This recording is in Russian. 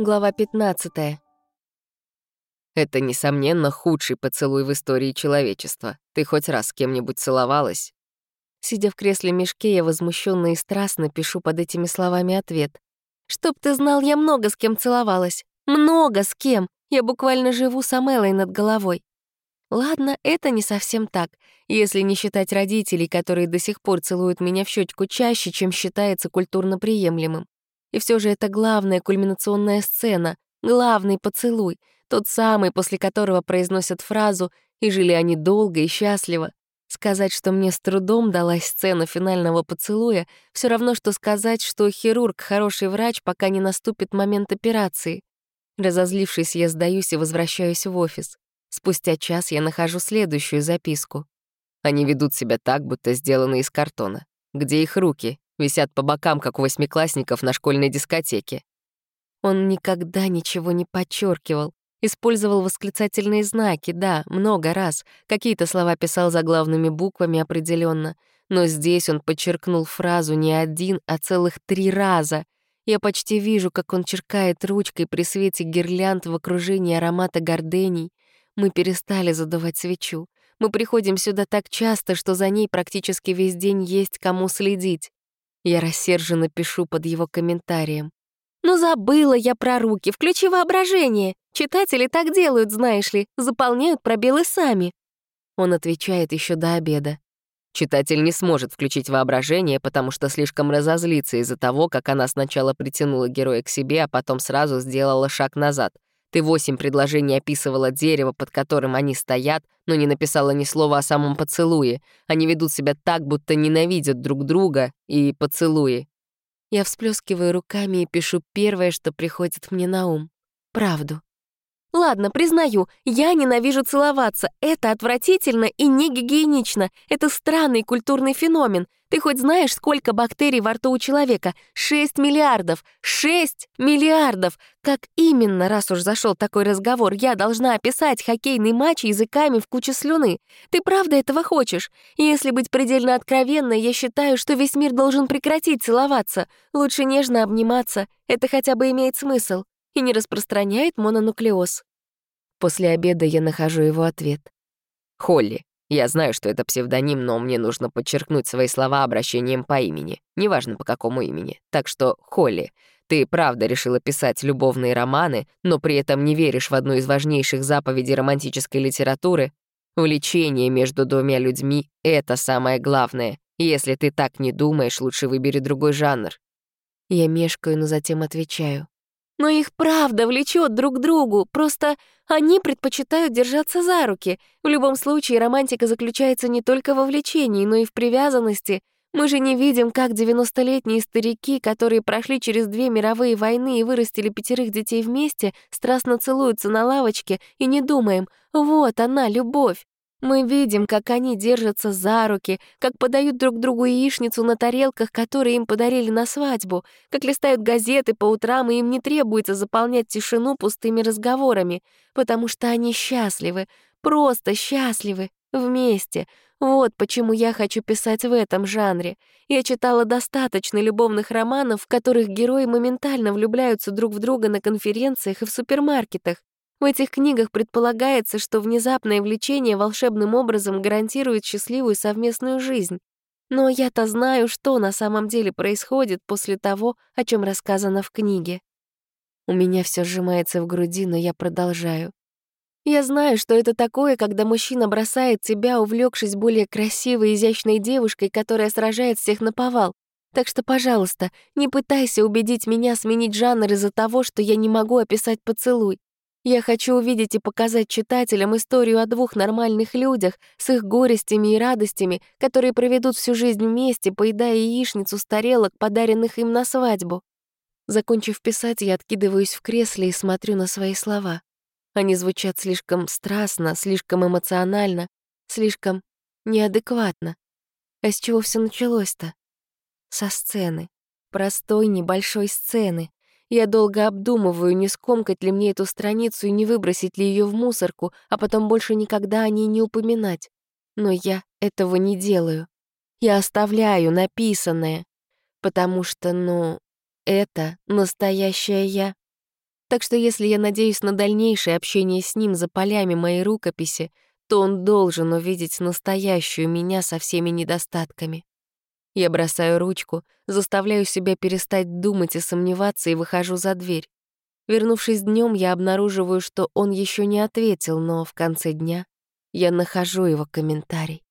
Глава 15. Это, несомненно, худший поцелуй в истории человечества. Ты хоть раз с кем-нибудь целовалась? Сидя в кресле мешке, я возмущенно и страстно пишу под этими словами ответ. «Чтоб ты знал, я много с кем целовалась. Много с кем. Я буквально живу с Амелой над головой. Ладно, это не совсем так, если не считать родителей, которые до сих пор целуют меня в щечку чаще, чем считается культурно приемлемым. И все же это главная кульминационная сцена, главный поцелуй, тот самый, после которого произносят фразу «И жили они долго и счастливо». Сказать, что мне с трудом далась сцена финального поцелуя, все равно, что сказать, что хирург — хороший врач, пока не наступит момент операции. Разозлившись, я сдаюсь и возвращаюсь в офис. Спустя час я нахожу следующую записку. Они ведут себя так, будто сделаны из картона. Где их руки? Висят по бокам, как у восьмиклассников на школьной дискотеке. Он никогда ничего не подчеркивал. Использовал восклицательные знаки, да, много раз. Какие-то слова писал заглавными буквами определенно, Но здесь он подчеркнул фразу не один, а целых три раза. Я почти вижу, как он черкает ручкой при свете гирлянд в окружении аромата гордений. Мы перестали задувать свечу. Мы приходим сюда так часто, что за ней практически весь день есть кому следить. Я рассерженно пишу под его комментарием. «Ну забыла я про руки, включи воображение. Читатели так делают, знаешь ли, заполняют пробелы сами». Он отвечает еще до обеда. Читатель не сможет включить воображение, потому что слишком разозлится из-за того, как она сначала притянула героя к себе, а потом сразу сделала шаг назад. Ты восемь предложений описывала дерево, под которым они стоят, но не написала ни слова о самом поцелуе. Они ведут себя так, будто ненавидят друг друга и поцелуи. Я всплескиваю руками и пишу первое, что приходит мне на ум. Правду. Ладно, признаю, я ненавижу целоваться. Это отвратительно и не гигиенично. Это странный культурный феномен. Ты хоть знаешь, сколько бактерий во рту у человека? 6 миллиардов! 6 миллиардов! Как именно, раз уж зашел такой разговор, я должна описать хоккейный матч языками в куче слюны? Ты правда этого хочешь? Если быть предельно откровенной, я считаю, что весь мир должен прекратить целоваться. Лучше нежно обниматься. Это хотя бы имеет смысл и не распространяет мононуклеоз. После обеда я нахожу его ответ. «Холли, я знаю, что это псевдоним, но мне нужно подчеркнуть свои слова обращением по имени. Неважно, по какому имени. Так что, Холли, ты правда решила писать любовные романы, но при этом не веришь в одну из важнейших заповедей романтической литературы? Влечение между двумя людьми — это самое главное. Если ты так не думаешь, лучше выбери другой жанр. Я мешкаю, но затем отвечаю. Но их правда влечет друг к другу, просто они предпочитают держаться за руки. В любом случае, романтика заключается не только во влечении, но и в привязанности. Мы же не видим, как 90-летние старики, которые прошли через две мировые войны и вырастили пятерых детей вместе, страстно целуются на лавочке и не думаем «вот она, любовь». Мы видим, как они держатся за руки, как подают друг другу яичницу на тарелках, которые им подарили на свадьбу, как листают газеты по утрам, и им не требуется заполнять тишину пустыми разговорами, потому что они счастливы, просто счастливы, вместе. Вот почему я хочу писать в этом жанре. Я читала достаточно любовных романов, в которых герои моментально влюбляются друг в друга на конференциях и в супермаркетах. В этих книгах предполагается, что внезапное влечение волшебным образом гарантирует счастливую совместную жизнь. Но я-то знаю, что на самом деле происходит после того, о чем рассказано в книге. У меня все сжимается в груди, но я продолжаю. Я знаю, что это такое, когда мужчина бросает тебя, увлекшись более красивой, изящной девушкой, которая сражает всех на повал. Так что, пожалуйста, не пытайся убедить меня сменить жанр из-за того, что я не могу описать поцелуй. Я хочу увидеть и показать читателям историю о двух нормальных людях с их горестями и радостями, которые проведут всю жизнь вместе, поедая яичницу с тарелок, подаренных им на свадьбу. Закончив писать, я откидываюсь в кресле и смотрю на свои слова. Они звучат слишком страстно, слишком эмоционально, слишком неадекватно. А с чего все началось-то? Со сцены. Простой небольшой сцены. Я долго обдумываю, не скомкать ли мне эту страницу и не выбросить ли ее в мусорку, а потом больше никогда о ней не упоминать. Но я этого не делаю. Я оставляю написанное, потому что, ну, это настоящая я. Так что если я надеюсь на дальнейшее общение с ним за полями моей рукописи, то он должен увидеть настоящую меня со всеми недостатками. Я бросаю ручку, заставляю себя перестать думать и сомневаться и выхожу за дверь. Вернувшись днем, я обнаруживаю, что он еще не ответил, но в конце дня я нахожу его комментарий.